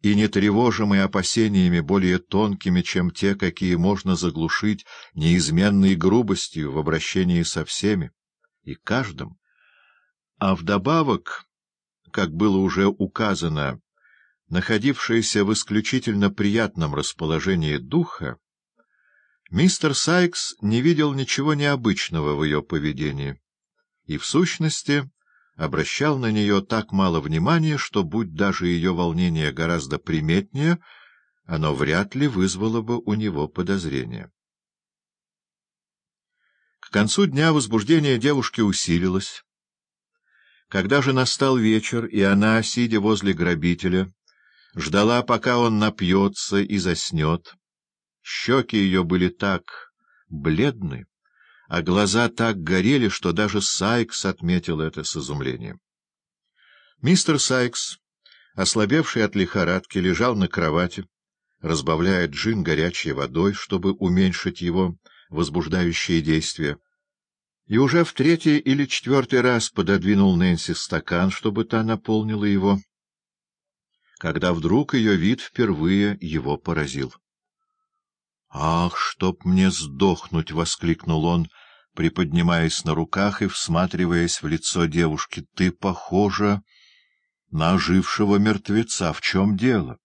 и не тревожимый опасениями более тонкими, чем те, какие можно заглушить неизменной грубостью в обращении со всеми и каждым. А вдобавок, как было уже указано, находившаяся в исключительно приятном расположении духа, мистер Сайкс не видел ничего необычного в ее поведении и, в сущности, обращал на нее так мало внимания, что, будь даже ее волнение гораздо приметнее, оно вряд ли вызвало бы у него подозрения. К концу дня возбуждение девушки усилилось. Когда же настал вечер, и она, сидя возле грабителя, ждала, пока он напьется и заснет, щеки ее были так бледны, а глаза так горели, что даже Сайкс отметил это с изумлением. Мистер Сайкс, ослабевший от лихорадки, лежал на кровати, разбавляя джин горячей водой, чтобы уменьшить его возбуждающие действия, и уже в третий или четвертый раз пододвинул Нэнси стакан, чтобы та наполнила его, когда вдруг ее вид впервые его поразил. — Ах, чтоб мне сдохнуть! — воскликнул он, приподнимаясь на руках и всматриваясь в лицо девушки. — Ты похожа на ожившего мертвеца. В чем дело?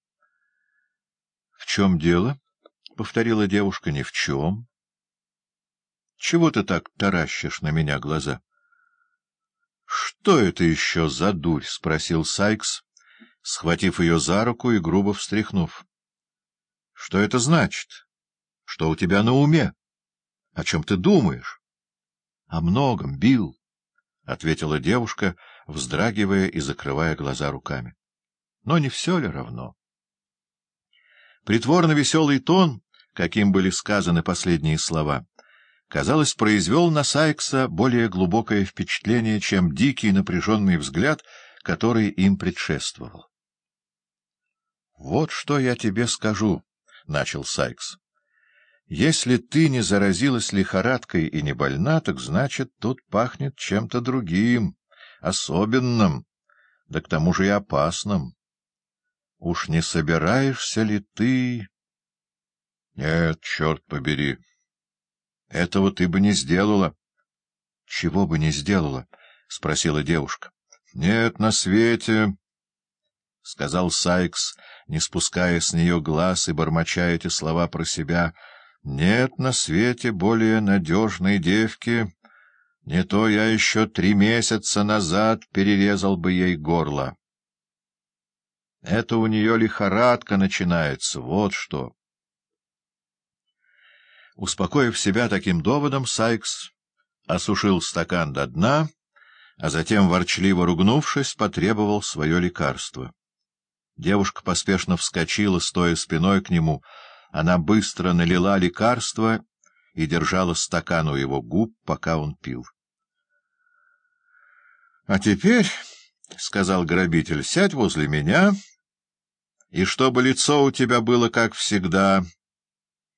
— В чем дело? — повторила девушка. — Ни в чем. — Чего ты так таращишь на меня глаза? — Что это еще за дурь? — спросил Сайкс, схватив ее за руку и грубо встряхнув. — Что это значит? — что у тебя на уме? О чем ты думаешь? — О многом, Билл, — ответила девушка, вздрагивая и закрывая глаза руками. — Но не все ли равно? Притворно веселый тон, каким были сказаны последние слова, казалось, произвел на Сайкса более глубокое впечатление, чем дикий напряженный взгляд, который им предшествовал. — Вот что я тебе скажу, — начал Сайкс. Если ты не заразилась лихорадкой и не больна, так значит, тут пахнет чем-то другим, особенным, да к тому же и опасным. Уж не собираешься ли ты... Нет, черт побери. Этого ты бы не сделала. — Чего бы не сделала? — спросила девушка. — Нет, на свете... — сказал Сайкс, не спуская с нее глаз и бормоча эти слова про себя — нет на свете более надежной девки. Не то я еще три месяца назад перерезал бы ей горло. Это у нее лихорадка начинается, вот что. Успокоив себя таким доводом, Сайкс осушил стакан до дна, а затем, ворчливо ругнувшись, потребовал свое лекарство. Девушка поспешно вскочила, стоя спиной к нему, — она быстро налила лекарство и держала стакан у его губ, пока он пил. — А теперь, — сказал грабитель, — сядь возле меня, и чтобы лицо у тебя было как всегда,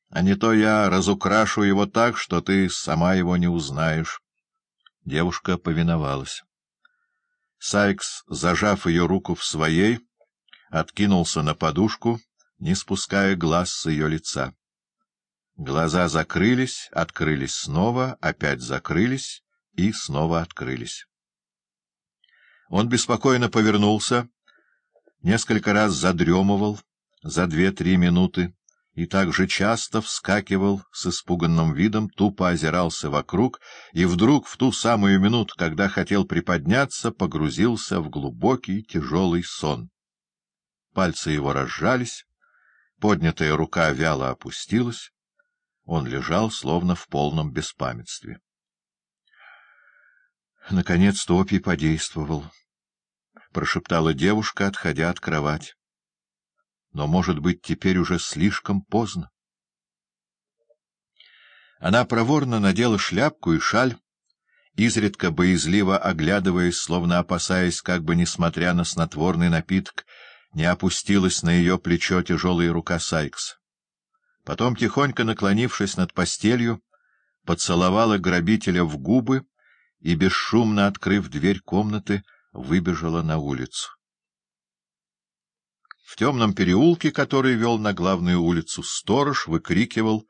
а не то я разукрашу его так, что ты сама его не узнаешь. Девушка повиновалась. Сайкс, зажав ее руку в своей, откинулся на подушку — не спуская глаз с ее лица. Глаза закрылись, открылись снова, опять закрылись и снова открылись. Он беспокойно повернулся, несколько раз задремывал за две-три минуты и так же часто вскакивал с испуганным видом, тупо озирался вокруг и вдруг в ту самую минуту, когда хотел приподняться, погрузился в глубокий тяжелый сон. Пальцы его разжались, Поднятая рука вяло опустилась. Он лежал, словно в полном беспамятстве. Наконец-то подействовал, — прошептала девушка, отходя от кровати. Но, может быть, теперь уже слишком поздно. Она проворно надела шляпку и шаль, изредка боязливо оглядываясь, словно опасаясь, как бы, несмотря на снотворный напиток, не опустилась на ее плечо тяжелая рука Сайкс. Потом, тихонько наклонившись над постелью, поцеловала грабителя в губы и, бесшумно открыв дверь комнаты, выбежала на улицу. В темном переулке, который вел на главную улицу, сторож выкрикивал